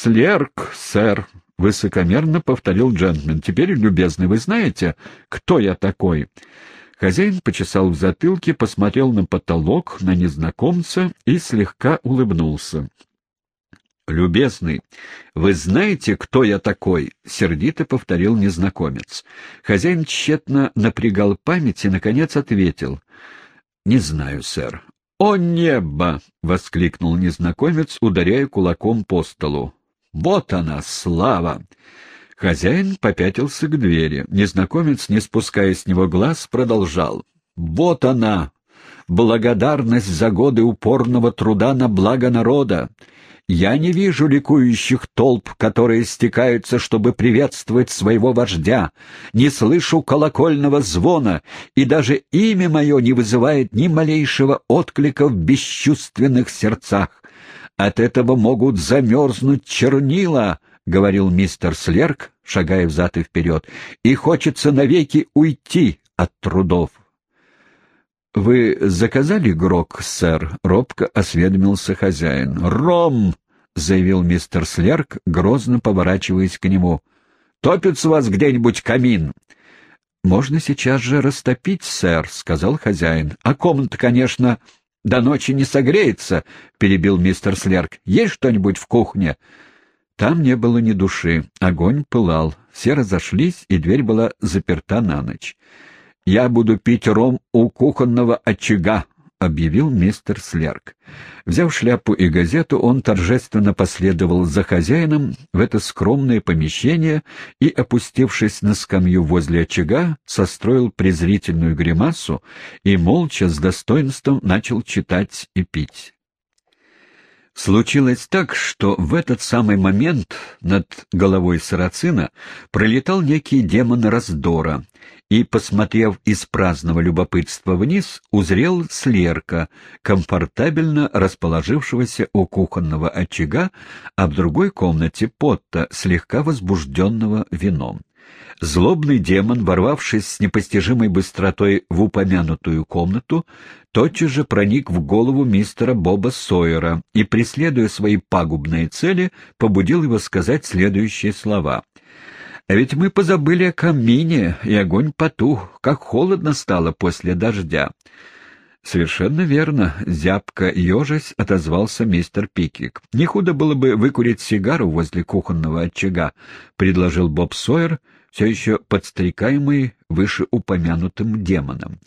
Слерк, сэр», — высокомерно повторил джентльмен. «Теперь, любезный, вы знаете, кто я такой?» Хозяин почесал в затылке, посмотрел на потолок, на незнакомца и слегка улыбнулся. «Любезный, вы знаете, кто я такой?» — сердито повторил незнакомец. Хозяин тщетно напрягал память и, наконец, ответил. «Не знаю, сэр». «О небо!» — воскликнул незнакомец, ударяя кулаком по столу. «Вот она, слава!» Хозяин попятился к двери. Незнакомец, не спуская с него глаз, продолжал. «Вот она! Благодарность за годы упорного труда на благо народа! Я не вижу ликующих толп, которые стекаются, чтобы приветствовать своего вождя, не слышу колокольного звона, и даже имя мое не вызывает ни малейшего отклика в бесчувственных сердцах. От этого могут замерзнуть чернила, — говорил мистер Слерк, шагая взад и вперед, — и хочется навеки уйти от трудов. — Вы заказали грок, сэр? — робко осведомился хозяин. — Ром! — заявил мистер Слерк, грозно поворачиваясь к нему. — Топит с вас где-нибудь камин? — Можно сейчас же растопить, сэр, — сказал хозяин. — А комната, конечно, до ночи не согреется, — перебил мистер Слерк. — Есть что-нибудь в кухне? Там не было ни души. Огонь пылал. Все разошлись, и дверь была заперта на ночь. «Я буду пить ром у кухонного очага», — объявил мистер Слерк. Взяв шляпу и газету, он торжественно последовал за хозяином в это скромное помещение и, опустившись на скамью возле очага, состроил презрительную гримасу и молча с достоинством начал читать и пить. Случилось так, что в этот самый момент над головой сарацина пролетал некий демон раздора и, посмотрев из праздного любопытства вниз, узрел Слерка, комфортабельно расположившегося у кухонного очага, а в другой комнате Потта, слегка возбужденного вином. Злобный демон, ворвавшись с непостижимой быстротой в упомянутую комнату, тотчас же проник в голову мистера Боба Сойера и, преследуя свои пагубные цели, побудил его сказать следующие слова. «А ведь мы позабыли о камине, и огонь потух, как холодно стало после дождя». «Совершенно верно», — зябко ежась отозвался мистер Пиквик. «Не худо было бы выкурить сигару возле кухонного очага», — предложил Боб Сойер, все еще подстрекаемый вышеупомянутым демоном.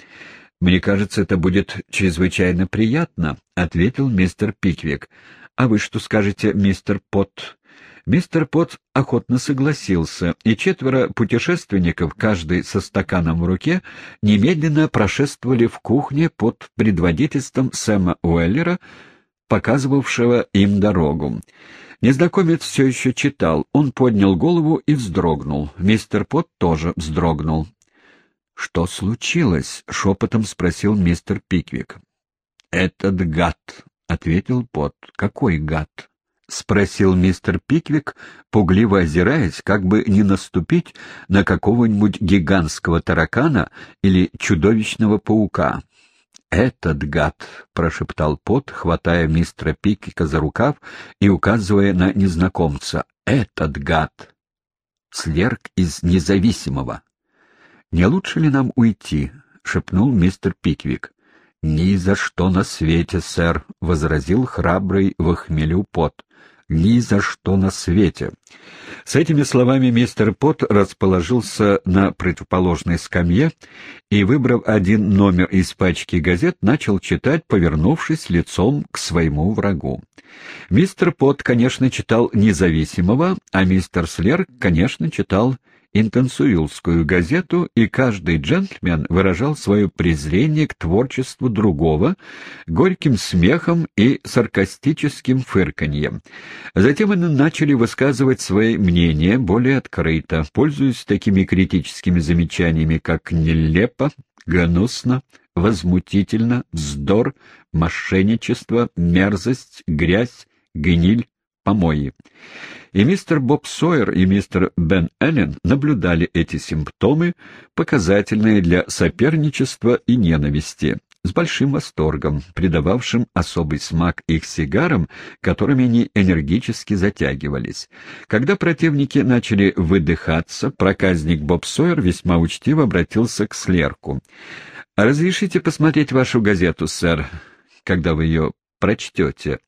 «Мне кажется, это будет чрезвычайно приятно», — ответил мистер Пиквик. «А вы что скажете, мистер Пот?» Мистер Пот охотно согласился, и четверо путешественников, каждый со стаканом в руке, немедленно прошествовали в кухне под предводительством Сэма Уэллера, показывавшего им дорогу. Незнакомец все еще читал. Он поднял голову и вздрогнул. Мистер Пот тоже вздрогнул. «Что случилось?» — шепотом спросил мистер Пиквик. «Этот гад», — ответил Пот. «Какой гад?» — спросил мистер Пиквик, пугливо озираясь, как бы не наступить на какого-нибудь гигантского таракана или чудовищного паука. «Этот гад!» — прошептал Пот, хватая мистера Пиквика за рукав и указывая на незнакомца. «Этот гад!» «Слерк из независимого!» «Не лучше ли нам уйти?» — шепнул мистер Пиквик. «Ни за что на свете, сэр!» — возразил храбрый в хмелю Пот ни за что на свете. С этими словами мистер Пот расположился на противоположной скамье и, выбрав один номер из пачки газет, начал читать, повернувшись лицом к своему врагу. Мистер Пот, конечно, читал «Независимого», а мистер Слер, конечно, читал интенсуилскую газету, и каждый джентльмен выражал свое презрение к творчеству другого горьким смехом и саркастическим фырканьем. Затем они начали высказывать свои мнения более открыто, пользуясь такими критическими замечаниями, как «нелепо», «гнусно», «возмутительно», «вздор», «мошенничество», «мерзость», «грязь», «гниль», «помои». И мистер Боб Сойер и мистер Бен Эллен наблюдали эти симптомы, показательные для соперничества и ненависти. с большим восторгом, придававшим особый смак их сигарам, которыми они энергически затягивались. Когда противники начали выдыхаться, проказник Боб Сойер весьма учтиво обратился к Слерку. «Разрешите посмотреть вашу газету, сэр, когда вы ее прочтете?»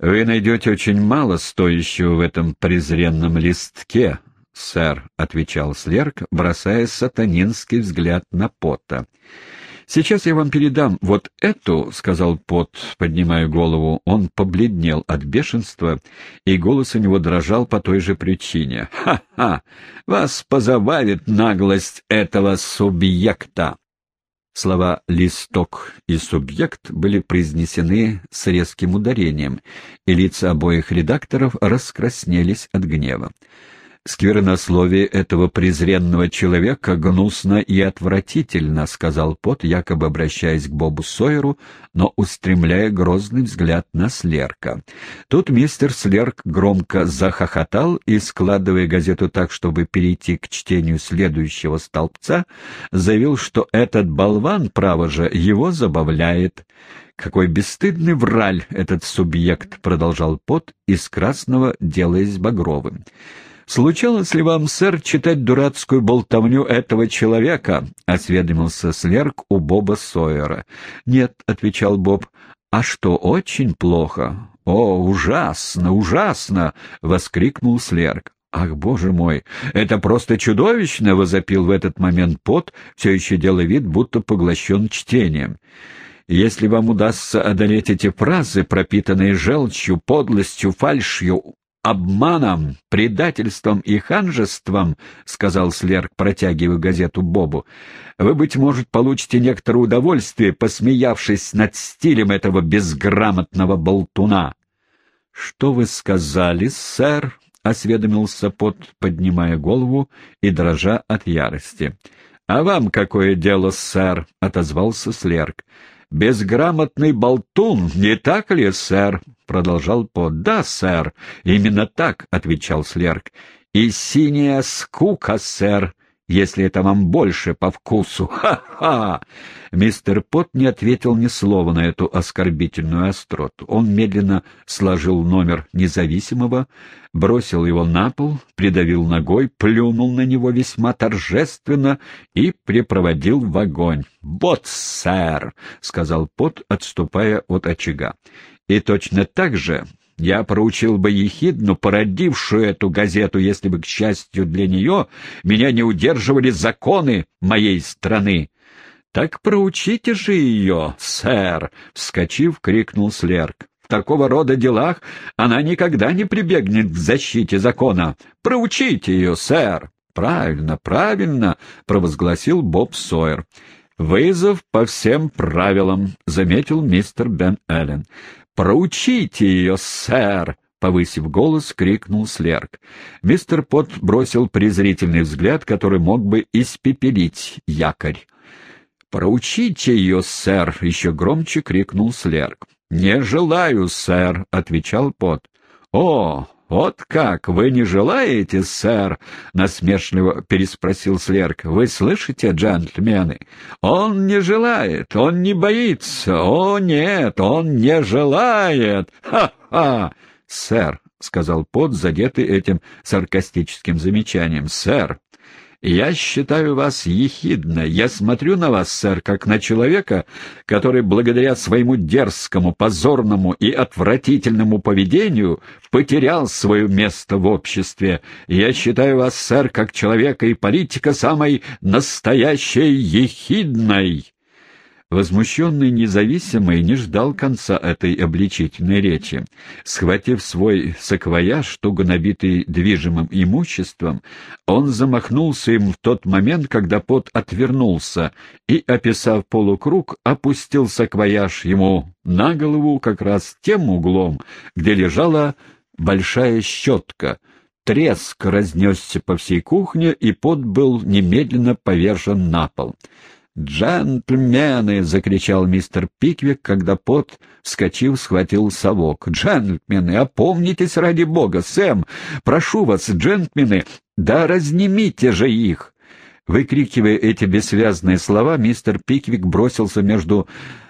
«Вы найдете очень мало стоящего в этом презренном листке, сэр», — отвечал Слерк, бросая сатанинский взгляд на Пота. «Сейчас я вам передам вот эту», — сказал Пот, поднимая голову. Он побледнел от бешенства, и голос у него дрожал по той же причине. «Ха-ха! Вас позабавит наглость этого субъекта!» Слова «листок» и «субъект» были произнесены с резким ударением, и лица обоих редакторов раскраснелись от гнева. «Сквернословие этого презренного человека гнусно и отвратительно», — сказал Пот, якобы обращаясь к Бобу Сойеру, но устремляя грозный взгляд на Слерка. Тут мистер Слерк громко захохотал и, складывая газету так, чтобы перейти к чтению следующего столбца, заявил, что этот болван, право же, его забавляет. «Какой бесстыдный враль этот субъект!» — продолжал Пот, из красного делаясь багровым. «Случалось ли вам, сэр, читать дурацкую болтовню этого человека?» — осведомился Слерк у Боба Сойера. «Нет», — отвечал Боб. «А что, очень плохо?» «О, ужасно, ужасно!» — воскликнул Слерк. «Ах, боже мой, это просто чудовищно!» — возопил в этот момент Пот, все еще делая вид, будто поглощен чтением. «Если вам удастся одолеть эти фразы, пропитанные желчью, подлостью, фальшью, обманом, предательством и ханжеством, — сказал Слерк, протягивая газету Бобу, — вы, быть может, получите некоторое удовольствие, посмеявшись над стилем этого безграмотного болтуна. — Что вы сказали, сэр? — осведомился Пот, поднимая голову и дрожа от ярости. — А вам какое дело, сэр? — отозвался Слерк безграмотный болтун, не так ли, сэр?» — продолжал Пот. «Да, сэр, именно так», — отвечал Слерк. «И синяя скука, сэр, если это вам больше по вкусу. Ха-ха!» Мистер Пот не ответил ни слова на эту оскорбительную остроту. Он медленно сложил номер независимого, бросил его на пол, придавил ногой, плюнул на него весьма торжественно и припроводил в огонь. «Вот, сэр!» — сказал Пот, отступая от очага. «И точно так же я проучил бы ехидну, породившую эту газету, если бы, к счастью для нее, меня не удерживали законы моей страны. — Так проучите же ее, сэр! — вскочив, крикнул Слерк. — В такого рода делах она никогда не прибегнет к защите закона. Проучите ее, сэр! — Правильно, правильно! — провозгласил Боб Сойер. «Вызов по всем правилам», — заметил мистер Бен Эллен. «Проучите ее, сэр!» — повысив голос, крикнул Слерк. Мистер Пот бросил презрительный взгляд, который мог бы испепелить якорь. «Проучите ее, сэр!» — еще громче крикнул Слерк. «Не желаю, сэр!» — отвечал Пот. «О, «Вот как! Вы не желаете, сэр?» — насмешливо переспросил Слерк. «Вы слышите, джентльмены? Он не желает, он не боится. О, нет, он не желает! Ха-ха!» «Сэр!» — сказал Пот, задетый этим саркастическим замечанием. «Сэр, я считаю вас ехидно. Я смотрю на вас, сэр, как на человека, который благодаря своему дерзкому, позорному и отвратительному поведению потерял свое место в обществе. Я считаю вас, сэр, как человека и политика самой настоящей ехидной. Возмущенный независимый не ждал конца этой обличительной речи. Схватив свой саквояж, туго набитый движимым имуществом, он замахнулся им в тот момент, когда пот отвернулся, и, описав полукруг, опустил саквояж ему на голову как раз тем углом, где лежала большая щетка — Треск разнесся по всей кухне, и пот был немедленно повержен на пол. «Джентльмены!» — закричал мистер Пиквик, когда пот, вскочив, схватил совок. «Джентльмены, опомнитесь ради бога! Сэм, прошу вас, джентльмены, да разнимите же их!» Выкрикивая эти бессвязные слова, мистер Пиквик бросился между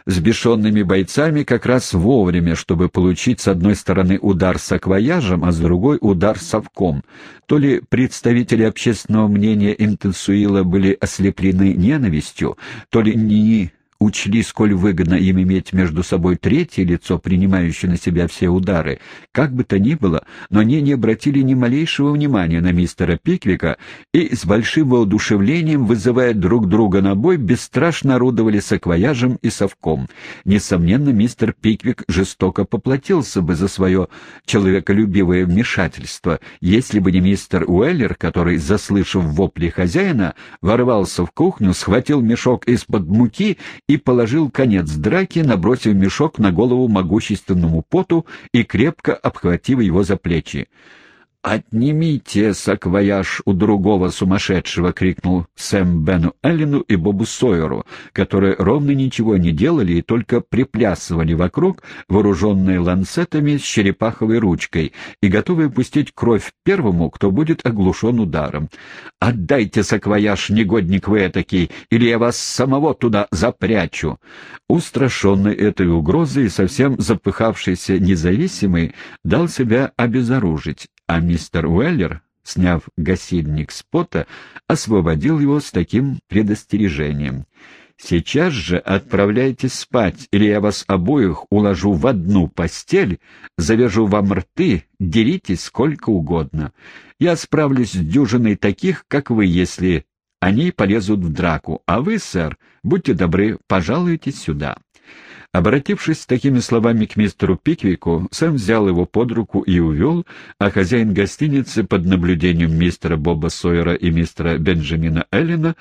сбешенными бойцами как раз вовремя, чтобы получить с одной стороны удар с аквояжем, а с другой удар совком. То ли представители общественного мнения Интенсуила были ослеплены ненавистью, то ли не учли, сколь выгодно им иметь между собой третье лицо, принимающее на себя все удары. Как бы то ни было, но они не обратили ни малейшего внимания на мистера Пиквика и с большим воодушевлением, вызывая друг друга на бой, бесстрашно орудовали саквояжем и совком. Несомненно, мистер Пиквик жестоко поплатился бы за свое человеколюбивое вмешательство, если бы не мистер Уэллер, который, заслышав вопли хозяина, ворвался в кухню, схватил мешок из-под муки и положил конец драке, набросив мешок на голову могущественному поту и крепко обхватив его за плечи. «Отнимите саквояж у другого сумасшедшего!» — крикнул Сэм Бену Эллину и Бобу Сойеру, которые ровно ничего не делали и только приплясывали вокруг, вооруженные ланцетами с черепаховой ручкой и готовые пустить кровь первому, кто будет оглушен ударом. «Отдайте саквояж, негодник вы этакий, или я вас самого туда запрячу!» Устрашенный этой угрозой и совсем запыхавшийся независимый дал себя обезоружить а мистер Уэллер, сняв гасильник с пота, освободил его с таким предостережением. «Сейчас же отправляйтесь спать, или я вас обоих уложу в одну постель, завяжу вам рты, деритесь сколько угодно. Я справлюсь с дюжиной таких, как вы, если они полезут в драку, а вы, сэр, будьте добры, пожалуйтесь сюда». Обратившись с такими словами к мистеру Пиквику, Сэм взял его под руку и увел, а хозяин гостиницы под наблюдением мистера Боба Сойера и мистера Бенджамина Эллина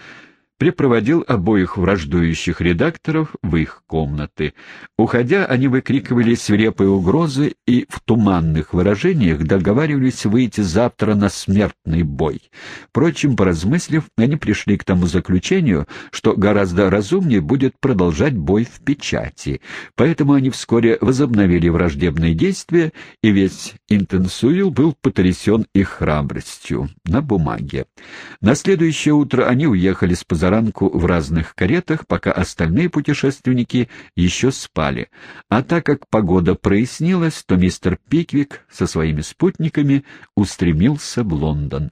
припроводил обоих враждующих редакторов в их комнаты. Уходя, они выкрикивали свирепые угрозы и в туманных выражениях договаривались выйти завтра на смертный бой. Впрочем, поразмыслив, они пришли к тому заключению, что гораздо разумнее будет продолжать бой в печати. Поэтому они вскоре возобновили враждебные действия, и весь Интенсуил был потрясен их храбростью на бумаге. На следующее утро они уехали с позаранку позаранку в разных каретах, пока остальные путешественники еще спали. А так как погода прояснилась, то мистер Пиквик со своими спутниками устремился в Лондон.